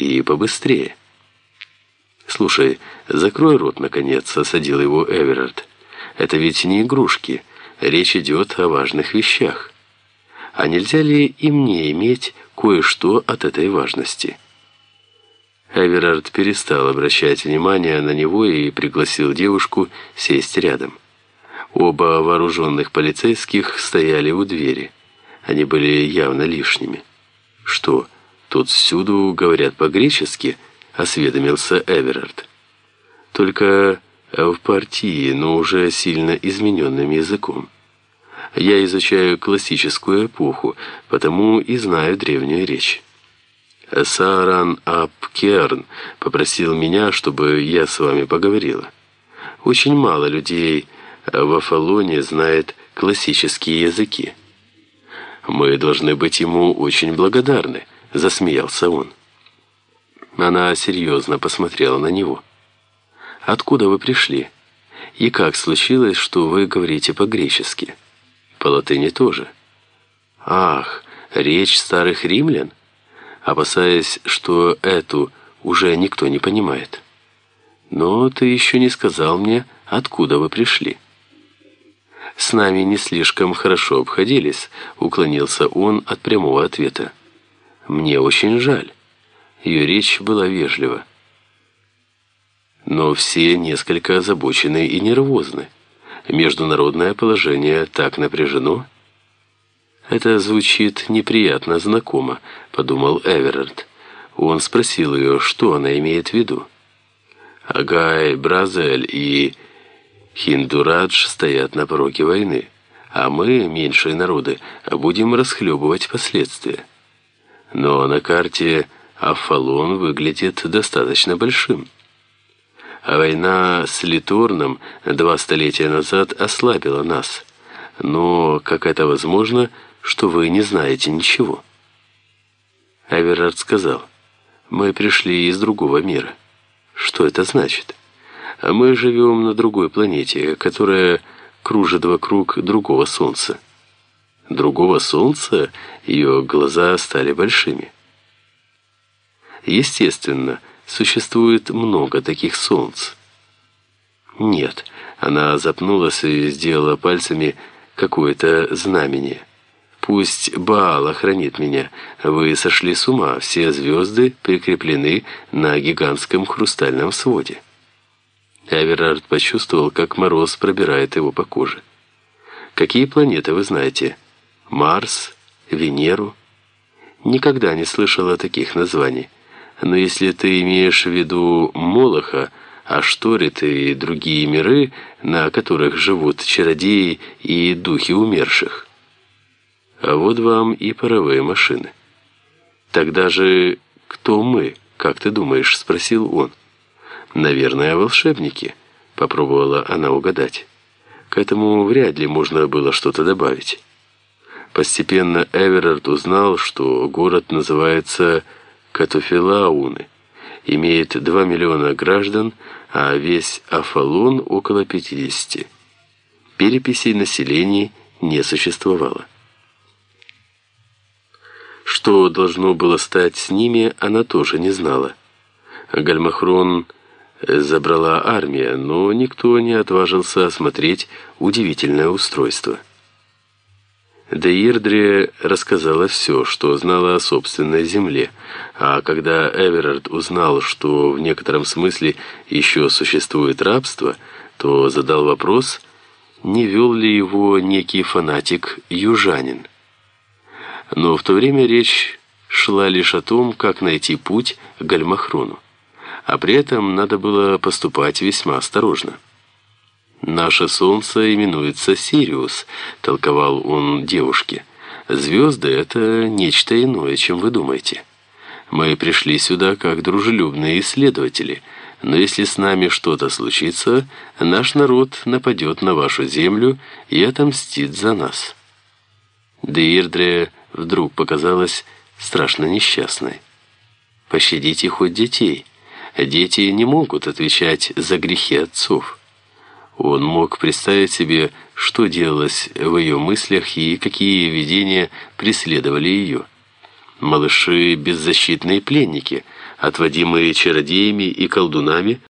И побыстрее. «Слушай, закрой рот, наконец», — осадил его Эверард. «Это ведь не игрушки. Речь идет о важных вещах. А нельзя ли и мне иметь кое-что от этой важности?» Эверард перестал обращать внимание на него и пригласил девушку сесть рядом. Оба вооруженных полицейских стояли у двери. Они были явно лишними. «Что, тут всюду говорят по-гречески?» — осведомился Эверард. «Только в партии, но уже сильно измененным языком. Я изучаю классическую эпоху, потому и знаю древнюю речь». Сааран Апкерн попросил меня, чтобы я с вами поговорила. Очень мало людей в Афалоне знает классические языки. Мы должны быть ему очень благодарны, засмеялся он. Она серьезно посмотрела на него. Откуда вы пришли? И как случилось, что вы говорите по-гречески? По латыни тоже. Ах, речь старых римлян? опасаясь, что эту уже никто не понимает. Но ты еще не сказал мне, откуда вы пришли. С нами не слишком хорошо обходились, уклонился он от прямого ответа. Мне очень жаль. Ее речь была вежлива. Но все несколько озабочены и нервозны. Международное положение так напряжено, «Это звучит неприятно знакомо», — подумал Эверард. Он спросил ее, что она имеет в виду. Агай, Бразель и Хиндурадж стоят на пороге войны, а мы, меньшие народы, будем расхлебывать последствия. Но на карте Афалон выглядит достаточно большим. А война с Литорном два столетия назад ослабила нас. Но, как это возможно, — что вы не знаете ничего. Аверард сказал, мы пришли из другого мира. Что это значит? Мы живем на другой планете, которая кружит вокруг другого Солнца. Другого Солнца ее глаза стали большими. Естественно, существует много таких Солнц. Нет, она запнулась и сделала пальцами какое-то знамение. Пусть Баал охранит меня. Вы сошли с ума. Все звезды прикреплены на гигантском хрустальном своде. Эверард почувствовал, как мороз пробирает его по коже. Какие планеты вы знаете? Марс, Венеру? Никогда не слышал о таких названий. Но если ты имеешь в виду Молоха, Ашторит и другие миры, на которых живут чародеи и духи умерших, а вот вам и паровые машины. Тогда же кто мы, как ты думаешь, спросил он. Наверное, волшебники, попробовала она угадать. К этому вряд ли можно было что-то добавить. Постепенно Эверард узнал, что город называется Катуфелауны, имеет 2 миллиона граждан, а весь Афалон около 50. Переписей населения не существовало. Что должно было стать с ними, она тоже не знала. Гальмахрон забрала армия, но никто не отважился осмотреть удивительное устройство. Деирдре рассказала все, что знала о собственной земле, а когда Эверард узнал, что в некотором смысле еще существует рабство, то задал вопрос, не вел ли его некий фанатик-южанин. Но в то время речь шла лишь о том, как найти путь к Гальмахрону. А при этом надо было поступать весьма осторожно. «Наше солнце именуется Сириус», — толковал он девушке. «Звезды — это нечто иное, чем вы думаете. Мы пришли сюда как дружелюбные исследователи, но если с нами что-то случится, наш народ нападет на вашу землю и отомстит за нас». Деирдре вдруг показалась страшно несчастной. Пощадите хоть детей. Дети не могут отвечать за грехи отцов. Он мог представить себе, что делалось в ее мыслях и какие видения преследовали ее. Малыши – беззащитные пленники, отводимые чародеями и колдунами